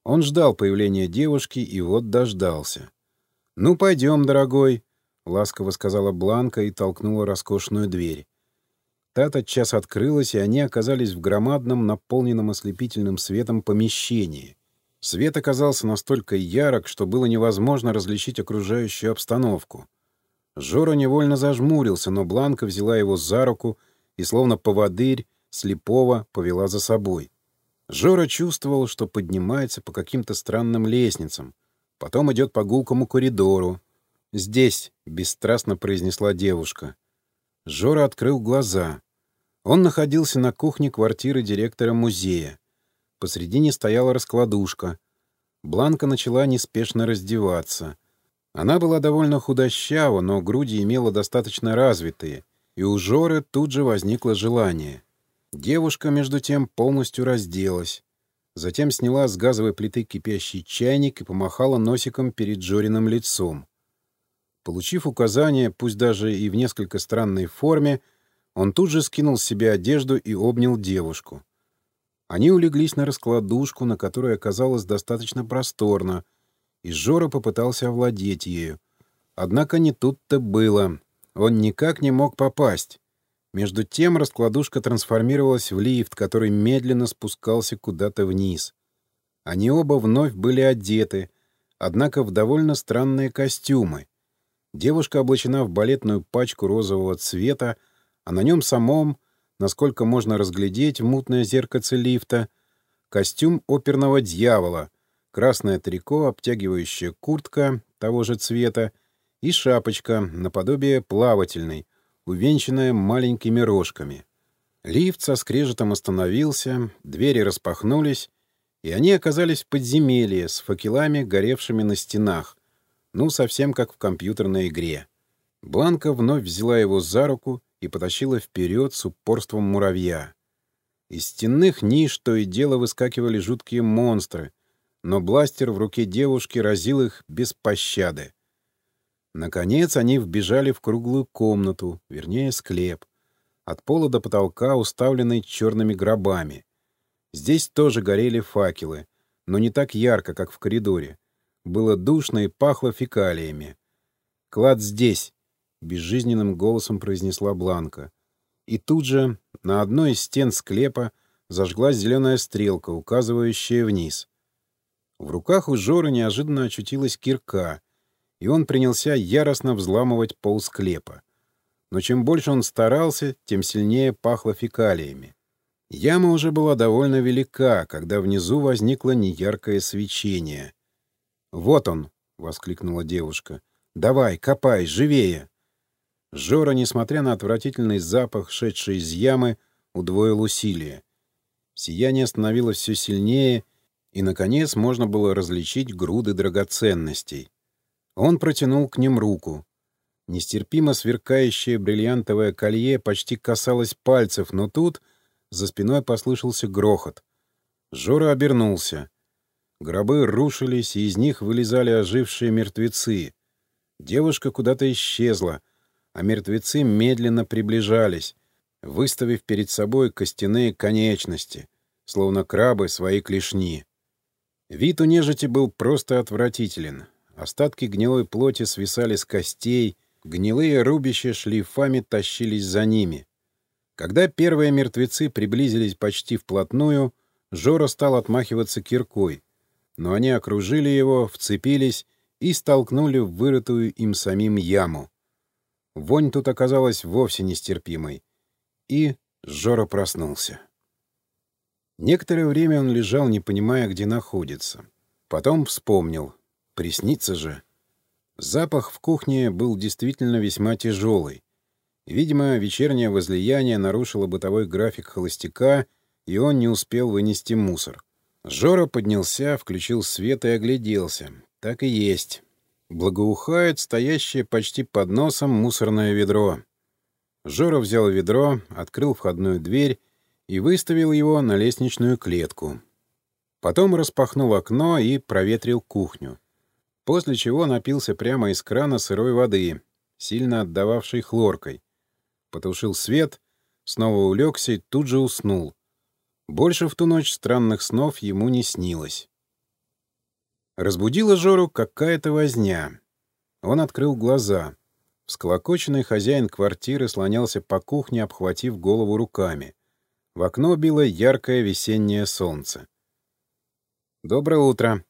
Он ждал появления девушки и вот дождался. «Ну, пойдем, дорогой», — ласково сказала Бланка и толкнула роскошную дверь. Та тотчас открылась, и они оказались в громадном, наполненном ослепительным светом помещении. Свет оказался настолько ярок, что было невозможно различить окружающую обстановку. Жора невольно зажмурился, но Бланка взяла его за руку и, словно поводырь, слепого повела за собой. Жора чувствовал, что поднимается по каким-то странным лестницам, потом идет по гулкому коридору. «Здесь», — бесстрастно произнесла девушка. Жора открыл глаза. Он находился на кухне квартиры директора музея. Посредине стояла раскладушка. Бланка начала неспешно раздеваться. Она была довольно худощава, но груди имела достаточно развитые, и у Жоры тут же возникло желание. Девушка, между тем, полностью разделась. Затем сняла с газовой плиты кипящий чайник и помахала носиком перед Джориным лицом. Получив указание, пусть даже и в несколько странной форме, он тут же скинул с себя одежду и обнял девушку. Они улеглись на раскладушку, на которой оказалось достаточно просторно, и Жора попытался овладеть ею. Однако не тут-то было. Он никак не мог попасть. Между тем раскладушка трансформировалась в лифт, который медленно спускался куда-то вниз. Они оба вновь были одеты, однако в довольно странные костюмы. Девушка облачена в балетную пачку розового цвета, а на нем самом, насколько можно разглядеть мутное зеркальце лифта, костюм оперного дьявола, красное трико, обтягивающая куртка того же цвета и шапочка, наподобие плавательной, увенчанная маленькими рожками. Лифт со скрежетом остановился, двери распахнулись, и они оказались в подземелье с факелами, горевшими на стенах, ну, совсем как в компьютерной игре. Бланка вновь взяла его за руку и потащила вперед с упорством муравья. Из стенных ниш то и дело выскакивали жуткие монстры, но бластер в руке девушки разил их без пощады. Наконец они вбежали в круглую комнату, вернее, склеп, от пола до потолка уставленный черными гробами. Здесь тоже горели факелы, но не так ярко, как в коридоре. Было душно и пахло фекалиями. «Клад здесь!» — безжизненным голосом произнесла Бланка. И тут же на одной из стен склепа зажглась зеленая стрелка, указывающая вниз. В руках у Жоры неожиданно очутилась кирка, и он принялся яростно взламывать пол склепа. Но чем больше он старался, тем сильнее пахло фекалиями. Яма уже была довольно велика, когда внизу возникло неяркое свечение. «Вот он!» — воскликнула девушка. «Давай, копай, живее!» Жора, несмотря на отвратительный запах, шедший из ямы, удвоил усилия. Сияние становилось все сильнее, и, наконец, можно было различить груды драгоценностей. Он протянул к ним руку. Нестерпимо сверкающее бриллиантовое колье почти касалось пальцев, но тут за спиной послышался грохот. Жора обернулся. Гробы рушились, и из них вылезали ожившие мертвецы. Девушка куда-то исчезла, а мертвецы медленно приближались, выставив перед собой костяные конечности, словно крабы свои клешни. Вид у нежити был просто отвратителен. Остатки гнилой плоти свисали с костей, гнилые рубища шлейфами тащились за ними. Когда первые мертвецы приблизились почти вплотную, Жора стал отмахиваться киркой — но они окружили его, вцепились и столкнули в вырытую им самим яму. Вонь тут оказалась вовсе нестерпимой. И Жора проснулся. Некоторое время он лежал, не понимая, где находится. Потом вспомнил. Приснится же. Запах в кухне был действительно весьма тяжелый. Видимо, вечернее возлияние нарушило бытовой график холостяка, и он не успел вынести мусор. Жора поднялся, включил свет и огляделся. Так и есть. Благоухает стоящее почти под носом мусорное ведро. Жора взял ведро, открыл входную дверь и выставил его на лестничную клетку. Потом распахнул окно и проветрил кухню. После чего напился прямо из крана сырой воды, сильно отдававшей хлоркой. Потушил свет, снова улегся и тут же уснул. Больше в ту ночь странных снов ему не снилось. Разбудила Жору какая-то возня. Он открыл глаза. Всколокоченный хозяин квартиры слонялся по кухне, обхватив голову руками. В окно било яркое весеннее солнце. «Доброе утро!»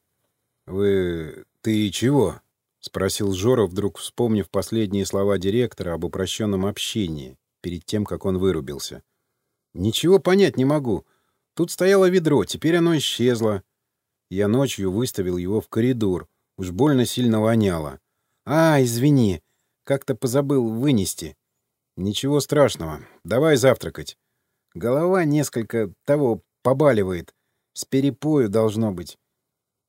«Вы... ты чего?» — спросил Жора, вдруг вспомнив последние слова директора об упрощенном общении, перед тем, как он вырубился. «Ничего понять не могу. Тут стояло ведро, теперь оно исчезло. Я ночью выставил его в коридор. Уж больно сильно воняло. А, извини, как-то позабыл вынести. Ничего страшного. Давай завтракать. Голова несколько того побаливает. С перепою должно быть.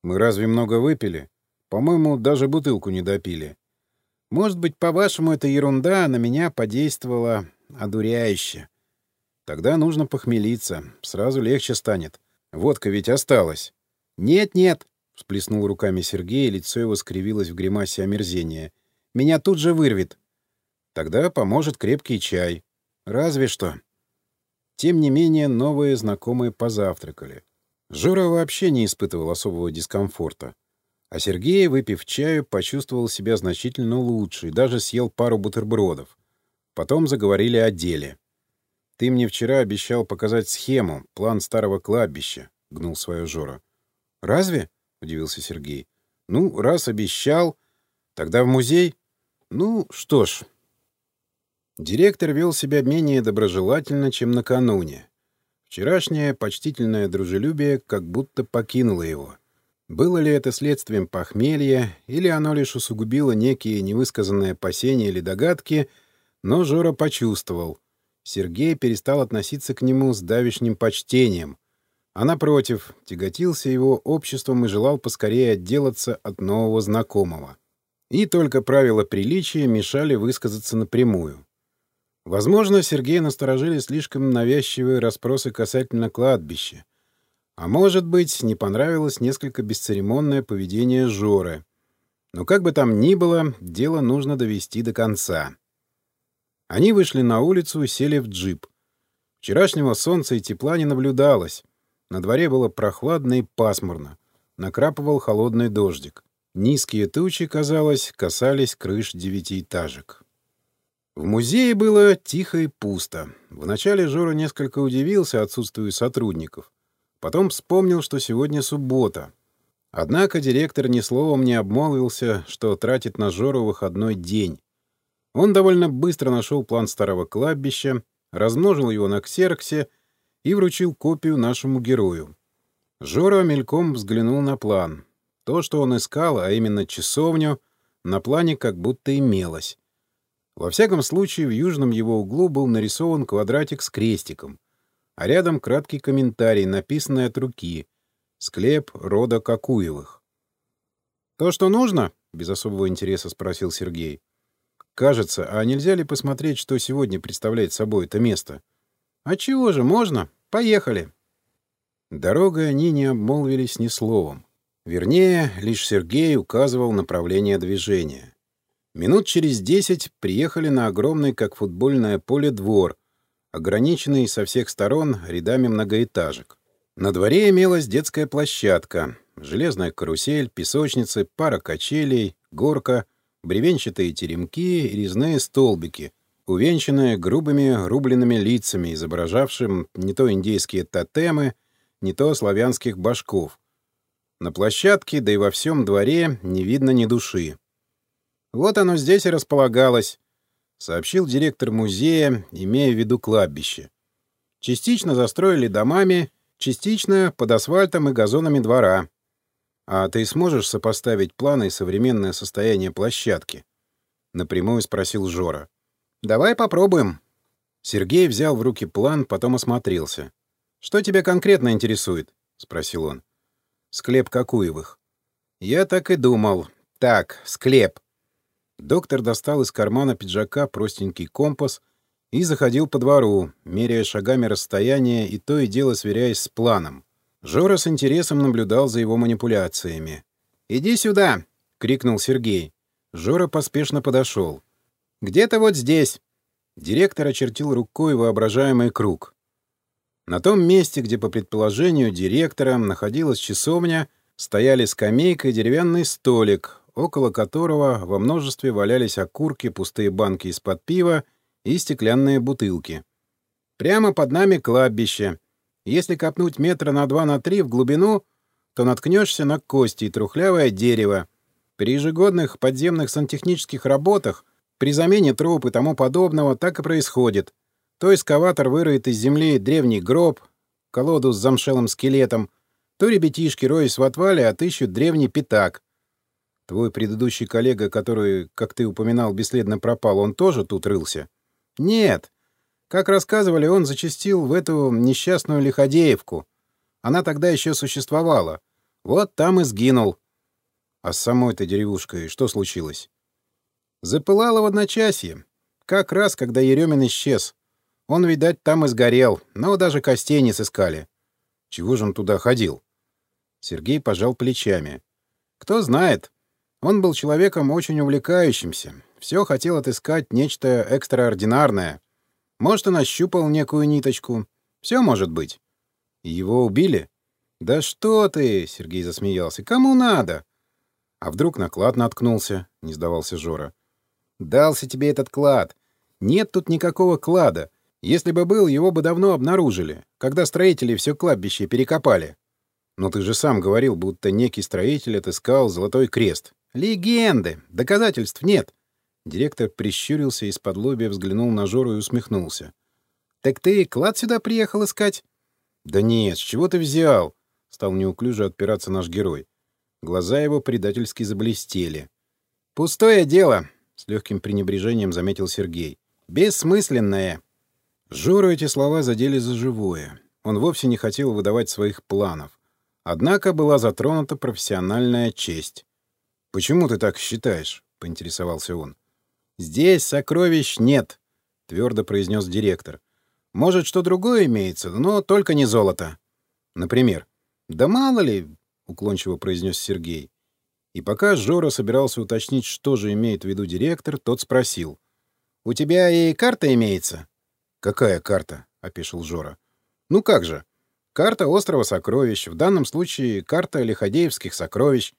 Мы разве много выпили? По-моему, даже бутылку не допили. Может быть, по-вашему, это ерунда, на меня подействовала одуряюще. Тогда нужно похмелиться, сразу легче станет. Водка ведь осталась. «Нет-нет», — всплеснул руками Сергей, лицо его скривилось в гримасе омерзения. «Меня тут же вырвет». «Тогда поможет крепкий чай. Разве что». Тем не менее, новые знакомые позавтракали. Жора вообще не испытывал особого дискомфорта. А Сергей, выпив чаю, почувствовал себя значительно лучше и даже съел пару бутербродов. Потом заговорили о деле. «Ты мне вчера обещал показать схему, план старого кладбища», — гнул свое Жора. «Разве?» — удивился Сергей. «Ну, раз обещал. Тогда в музей?» «Ну, что ж». Директор вел себя менее доброжелательно, чем накануне. Вчерашнее почтительное дружелюбие как будто покинуло его. Было ли это следствием похмелья, или оно лишь усугубило некие невысказанные опасения или догадки, но Жора почувствовал. Сергей перестал относиться к нему с давишним почтением, а, напротив, тяготился его обществом и желал поскорее отделаться от нового знакомого. И только правила приличия мешали высказаться напрямую. Возможно, Сергея насторожили слишком навязчивые расспросы касательно кладбища. А может быть, не понравилось несколько бесцеремонное поведение Жоры. Но как бы там ни было, дело нужно довести до конца. Они вышли на улицу и сели в джип. Вчерашнего солнца и тепла не наблюдалось. На дворе было прохладно и пасмурно. Накрапывал холодный дождик. Низкие тучи, казалось, касались крыш девятиэтажек. В музее было тихо и пусто. Вначале Жора несколько удивился отсутствию сотрудников. Потом вспомнил, что сегодня суббота. Однако директор ни словом не обмолвился, что тратит на Жору выходной день. Он довольно быстро нашел план старого кладбища, размножил его на ксероксе и вручил копию нашему герою. Жора мельком взглянул на план. То, что он искал, а именно часовню, на плане как будто имелось. Во всяком случае, в южном его углу был нарисован квадратик с крестиком, а рядом краткий комментарий, написанный от руки «Склеп рода Кокуевых». «То, что нужно?» — без особого интереса спросил Сергей. «Кажется, а нельзя ли посмотреть, что сегодня представляет собой это место?» «А чего же, можно? Поехали!» Дорогой они не обмолвились ни словом. Вернее, лишь Сергей указывал направление движения. Минут через десять приехали на огромный, как футбольное поле, двор, ограниченный со всех сторон рядами многоэтажек. На дворе имелась детская площадка, железная карусель, песочницы, пара качелей, горка, бревенчатые теремки и резные столбики, увенчанные грубыми рубленными лицами, изображавшим не то индейские тотемы, не то славянских башков. На площадке, да и во всем дворе не видно ни души. Вот оно здесь и располагалось, — сообщил директор музея, имея в виду кладбище. Частично застроили домами, частично под асфальтом и газонами двора. А ты сможешь сопоставить планы и современное состояние площадки? Напрямую спросил Жора. Давай попробуем. Сергей взял в руки план, потом осмотрелся. Что тебя конкретно интересует? спросил он. Склеп Кокуевых. Я так и думал. Так, склеп. Доктор достал из кармана пиджака простенький компас и заходил по двору, меряя шагами расстояние и то и дело сверяясь с планом. Жора с интересом наблюдал за его манипуляциями. «Иди сюда!» — крикнул Сергей. Жора поспешно подошел. «Где-то вот здесь!» Директор очертил рукой воображаемый круг. На том месте, где, по предположению директора, находилась часовня, стояли скамейка и деревянный столик, около которого во множестве валялись окурки, пустые банки из-под пива и стеклянные бутылки. Прямо под нами кладбище. Если копнуть метра на два на три в глубину, то наткнешься на кости и трухлявое дерево. При ежегодных подземных сантехнических работах, при замене труп и тому подобного, так и происходит. То эскаватор выроет из земли древний гроб, колоду с замшелым скелетом, то ребятишки, роясь в отвале, отыщут древний пятак — Твой предыдущий коллега, который, как ты упоминал, бесследно пропал, он тоже тут рылся? Нет. Как рассказывали, он зачастил в эту несчастную Лиходеевку. Она тогда еще существовала. Вот там и сгинул. А с самой-то деревушкой что случилось? Запылало в одночасье. Как раз, когда Еремин исчез. Он, видать, там и сгорел, но даже костей не сыскали. Чего же он туда ходил? Сергей пожал плечами. Кто знает. Он был человеком очень увлекающимся. Все хотел отыскать нечто экстраординарное. Может, и нащупал некую ниточку. Все может быть. Его убили? Да что ты, Сергей засмеялся. Кому надо? А вдруг на клад наткнулся? Не сдавался Жора. Дался тебе этот клад. Нет тут никакого клада. Если бы был, его бы давно обнаружили, когда строители все кладбище перекопали. Но ты же сам говорил, будто некий строитель отыскал золотой крест. Легенды! Доказательств нет. Директор прищурился из-под лобья, взглянул на Жору и усмехнулся. «Так ты клад сюда приехал искать?» «Да нет, с чего ты взял?» — стал неуклюже отпираться наш герой. Глаза его предательски заблестели. «Пустое дело», — с легким пренебрежением заметил Сергей. «Бессмысленное». Жору эти слова задели за живое. Он вовсе не хотел выдавать своих планов. Однако была затронута профессиональная честь. «Почему ты так считаешь?» — поинтересовался он. «Здесь сокровищ нет», — твердо произнес директор. «Может, что другое имеется, но только не золото». «Например?» «Да мало ли», — уклончиво произнес Сергей. И пока Жора собирался уточнить, что же имеет в виду директор, тот спросил. «У тебя и карта имеется?» «Какая карта?» — опешил Жора. «Ну как же. Карта острова сокровищ, в данном случае карта Лиходеевских сокровищ,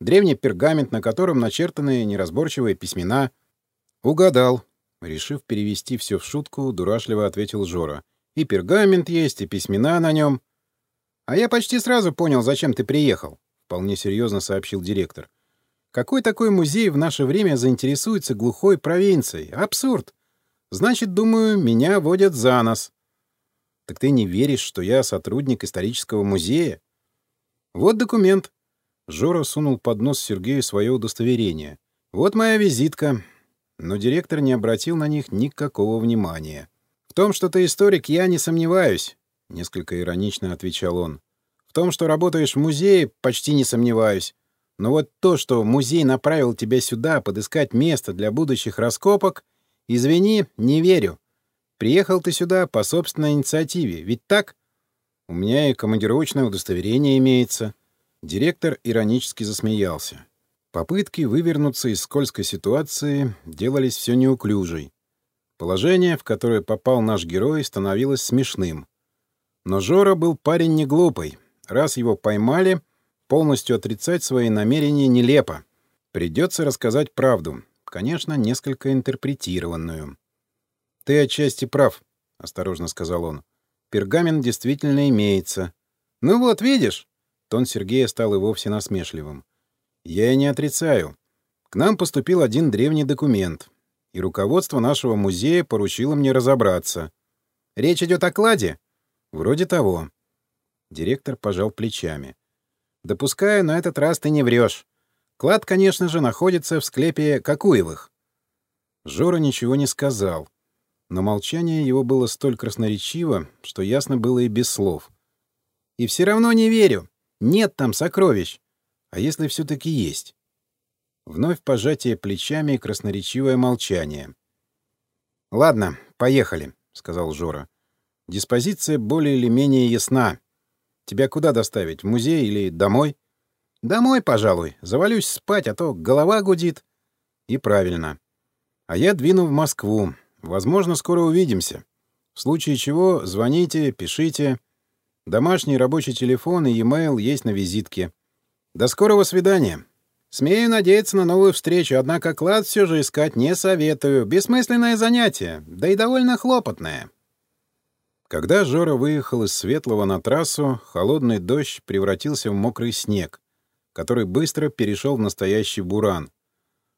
древний пергамент, на котором начертаны неразборчивые письмена». «Угадал». Решив перевести все в шутку, дурашливо ответил Жора. «И пергамент есть, и письмена на нем». «А я почти сразу понял, зачем ты приехал», — вполне серьезно сообщил директор. «Какой такой музей в наше время заинтересуется глухой провинцией? Абсурд! Значит, думаю, меня водят за нос. Так ты не веришь, что я сотрудник исторического музея? Вот документ. Жора сунул под нос Сергею свое удостоверение. Вот моя визитка. Но директор не обратил на них никакого внимания. В том, что ты историк, я не сомневаюсь, несколько иронично отвечал он. В том, что работаешь в музее, почти не сомневаюсь. Но вот то, что музей направил тебя сюда подыскать место для будущих раскопок, «Извини, не верю. Приехал ты сюда по собственной инициативе, ведь так?» «У меня и командировочное удостоверение имеется». Директор иронически засмеялся. Попытки вывернуться из скользкой ситуации делались все неуклюжей. Положение, в которое попал наш герой, становилось смешным. Но Жора был парень не глупый. Раз его поймали, полностью отрицать свои намерения нелепо. Придется рассказать правду, конечно, несколько интерпретированную. «Ты отчасти прав», — осторожно сказал он. «Пергамент действительно имеется». «Ну вот, видишь?» Тон Сергея стал и вовсе насмешливым. «Я и не отрицаю. К нам поступил один древний документ, и руководство нашего музея поручило мне разобраться. Речь идет о кладе?» «Вроде того». Директор пожал плечами. «Допускаю, на этот раз ты не врешь. Клад, конечно же, находится в склепе Кокуевых. Жора ничего не сказал, но молчание его было столь красноречиво, что ясно было и без слов. «И все равно не верю. Нет там сокровищ. А если все-таки есть?» Вновь пожатие плечами и красноречивое молчание. «Ладно, поехали», — сказал Жора. «Диспозиция более или менее ясна. Тебя куда доставить, в музей или домой?» Домой, пожалуй. Завалюсь спать, а то голова гудит. И правильно. А я двину в Москву. Возможно, скоро увидимся. В случае чего звоните, пишите. Домашний рабочий телефон и e-mail есть на визитке. До скорого свидания. Смею надеяться на новую встречу, однако клад все же искать не советую. Бессмысленное занятие, да и довольно хлопотное. Когда Жора выехал из Светлого на трассу, холодный дождь превратился в мокрый снег который быстро перешел в настоящий буран.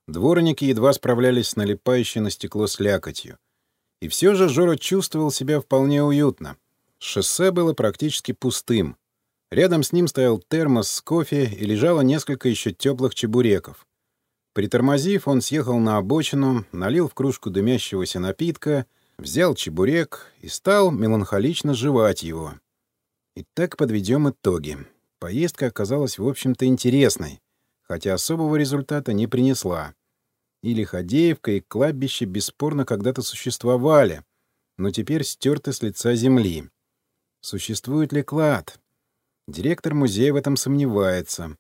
Дворники едва справлялись с налипающей на стекло слякотью. И все же Жора чувствовал себя вполне уютно. Шоссе было практически пустым. Рядом с ним стоял термос с кофе и лежало несколько еще теплых чебуреков. Притормозив, он съехал на обочину, налил в кружку дымящегося напитка, взял чебурек и стал меланхолично жевать его. Итак, подведем итоги. Поездка оказалась, в общем-то, интересной, хотя особого результата не принесла. И Лиходеевка, и кладбище бесспорно когда-то существовали, но теперь стерты с лица земли. Существует ли клад? Директор музея в этом сомневается.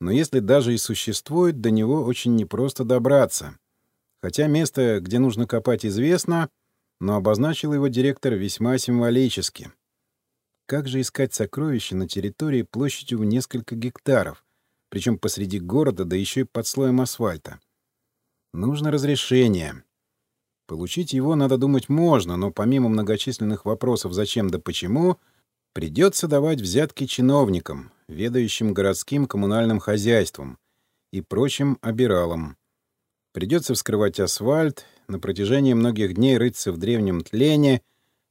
Но если даже и существует, до него очень непросто добраться. Хотя место, где нужно копать, известно, но обозначил его директор весьма символически. Как же искать сокровища на территории площадью в несколько гектаров, причем посреди города, да еще и под слоем асфальта? Нужно разрешение. Получить его, надо думать, можно, но помимо многочисленных вопросов «зачем» да «почему», придется давать взятки чиновникам, ведающим городским коммунальным хозяйством и прочим обиралам. Придется вскрывать асфальт, на протяжении многих дней рыться в древнем тлене,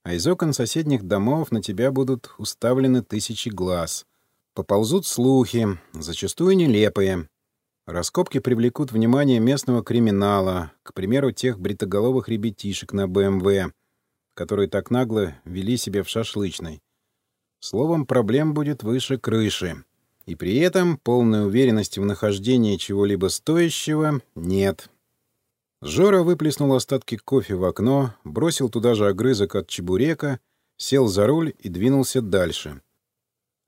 а из окон соседних домов на тебя будут уставлены тысячи глаз. Поползут слухи, зачастую нелепые. Раскопки привлекут внимание местного криминала, к примеру, тех бритоголовых ребятишек на БМВ, которые так нагло вели себя в шашлычной. Словом, проблем будет выше крыши. И при этом полной уверенности в нахождении чего-либо стоящего нет. Жора выплеснул остатки кофе в окно, бросил туда же огрызок от чебурека, сел за руль и двинулся дальше.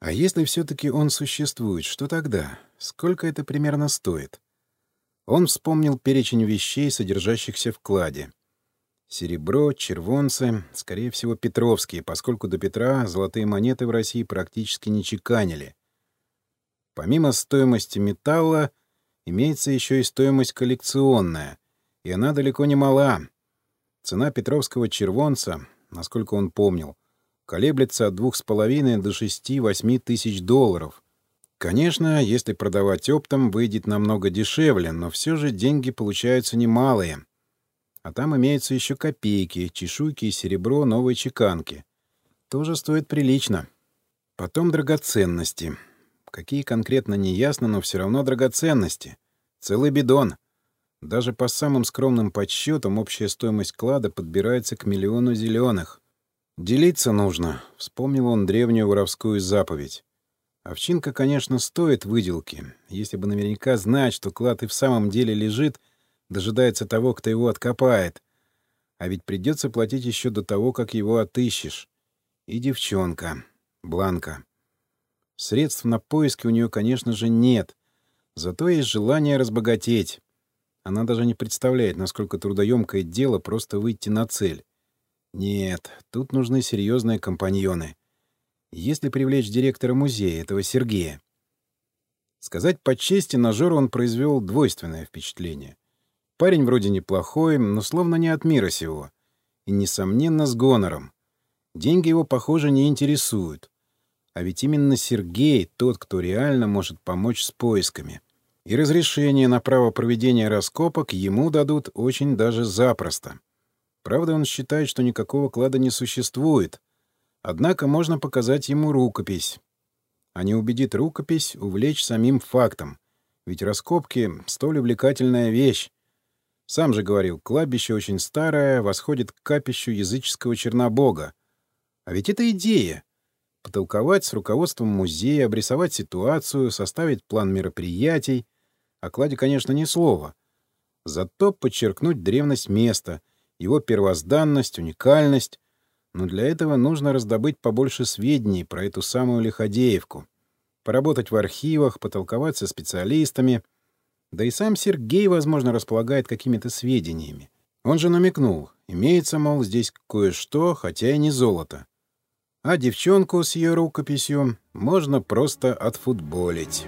А если все-таки он существует, что тогда? Сколько это примерно стоит? Он вспомнил перечень вещей, содержащихся в кладе. Серебро, червонцы, скорее всего, петровские, поскольку до Петра золотые монеты в России практически не чеканили. Помимо стоимости металла, имеется еще и стоимость коллекционная, и она далеко не мала. Цена петровского червонца, насколько он помнил, колеблется от двух с половиной до шести-восьми тысяч долларов, Конечно, если продавать оптом, выйдет намного дешевле, но все же деньги получаются немалые. А там имеются еще копейки, чешуйки и серебро новой чеканки. Тоже стоит прилично. Потом драгоценности. Какие конкретно не ясно, но все равно драгоценности. Целый бидон. Даже по самым скромным подсчетам общая стоимость клада подбирается к миллиону зеленых. «Делиться нужно», — вспомнил он древнюю воровскую заповедь. Овчинка, конечно, стоит выделки. Если бы наверняка знать, что клад и в самом деле лежит, дожидается того, кто его откопает. А ведь придется платить еще до того, как его отыщешь. И девчонка. Бланка. Средств на поиски у нее, конечно же, нет. Зато есть желание разбогатеть. Она даже не представляет, насколько трудоемкое дело просто выйти на цель. Нет, тут нужны серьезные компаньоны если привлечь директора музея, этого Сергея. Сказать по чести, на Жору он произвел двойственное впечатление. Парень вроде неплохой, но словно не от мира сего. И, несомненно, с гонором. Деньги его, похоже, не интересуют. А ведь именно Сергей тот, кто реально может помочь с поисками. И разрешение на право проведения раскопок ему дадут очень даже запросто. Правда, он считает, что никакого клада не существует, Однако можно показать ему рукопись. А не убедит рукопись увлечь самим фактом. Ведь раскопки — столь увлекательная вещь. Сам же говорил, кладбище очень старое, восходит к капищу языческого чернобога. А ведь это идея. Потолковать с руководством музея, обрисовать ситуацию, составить план мероприятий. О кладе, конечно, ни слова. Зато подчеркнуть древность места, его первозданность, уникальность, но для этого нужно раздобыть побольше сведений про эту самую Лиходеевку, поработать в архивах, потолковать со специалистами. Да и сам Сергей, возможно, располагает какими-то сведениями. Он же намекнул, имеется, мол, здесь кое-что, хотя и не золото. А девчонку с ее рукописью можно просто отфутболить».